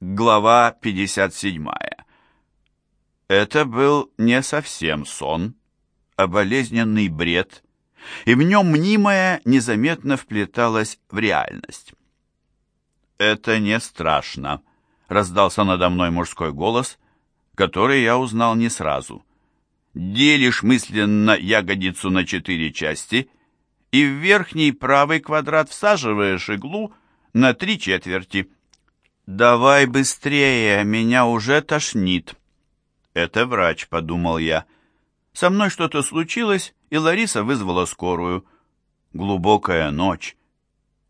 Глава 57. Это был не совсем сон, а болезненный бред, и в нем мнимое незаметно вплеталось в реальность. «Это не страшно», — раздался надо мной мужской голос, который я узнал не сразу. «Делишь мысленно ягодицу на четыре части и в верхний правый квадрат всаживаешь иглу на три четверти». «Давай быстрее, меня уже тошнит». «Это врач», — подумал я. «Со мной что-то случилось, и Лариса вызвала скорую. Глубокая ночь.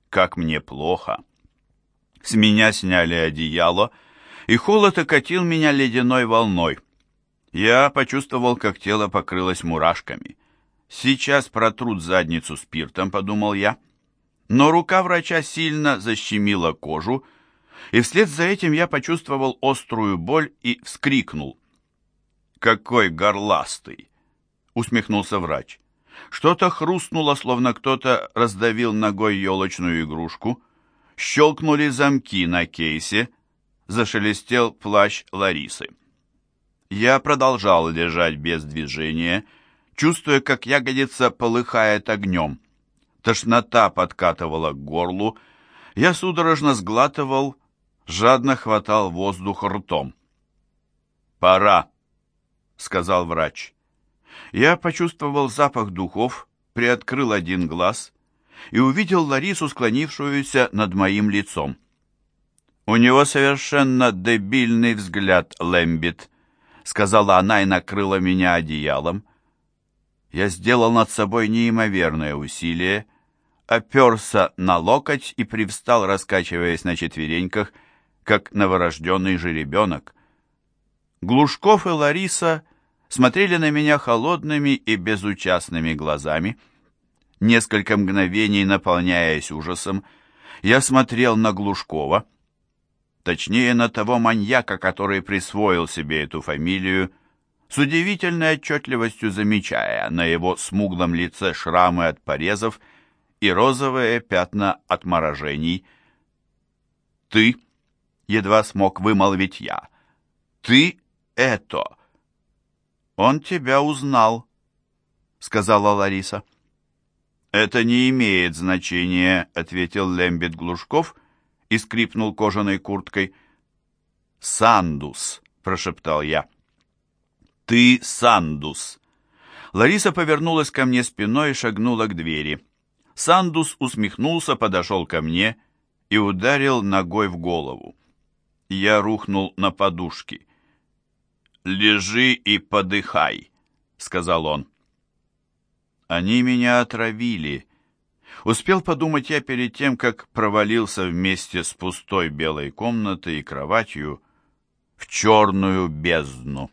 Как мне плохо». С меня сняли одеяло, и холод окатил меня ледяной волной. Я почувствовал, как тело покрылось мурашками. «Сейчас протрут задницу спиртом», — подумал я. Но рука врача сильно защемила кожу, — и вслед за этим я почувствовал острую боль и вскрикнул. «Какой горластый!» — усмехнулся врач. Что-то хрустнуло, словно кто-то раздавил ногой елочную игрушку. Щелкнули замки на кейсе, зашелестел плащ Ларисы. Я продолжал лежать без движения, чувствуя, как ягодица полыхает огнем. Тошнота подкатывала к горлу, я судорожно сглатывал, жадно хватал воздух ртом. «Пора», — сказал врач. Я почувствовал запах духов, приоткрыл один глаз и увидел Ларису, склонившуюся над моим лицом. «У него совершенно дебильный взгляд, Лэмбит», — сказала она и накрыла меня одеялом. Я сделал над собой неимоверное усилие, оперся на локоть и привстал, раскачиваясь на четвереньках, — как новорожденный жеребенок. Глушков и Лариса смотрели на меня холодными и безучастными глазами. Несколько мгновений, наполняясь ужасом, я смотрел на Глушкова, точнее на того маньяка, который присвоил себе эту фамилию, с удивительной отчетливостью замечая на его смуглом лице шрамы от порезов и розовые пятна от морожений. «Ты», едва смог вымолвить я. «Ты это!» «Он тебя узнал», — сказала Лариса. «Это не имеет значения», — ответил Лембит Глушков и скрипнул кожаной курткой. «Сандус», — прошептал я. «Ты Сандус». Лариса повернулась ко мне спиной и шагнула к двери. Сандус усмехнулся, подошел ко мне и ударил ногой в голову. Я рухнул на подушки. «Лежи и подыхай», — сказал он. «Они меня отравили», — успел подумать я перед тем, как провалился вместе с пустой белой комнатой и кроватью в черную бездну.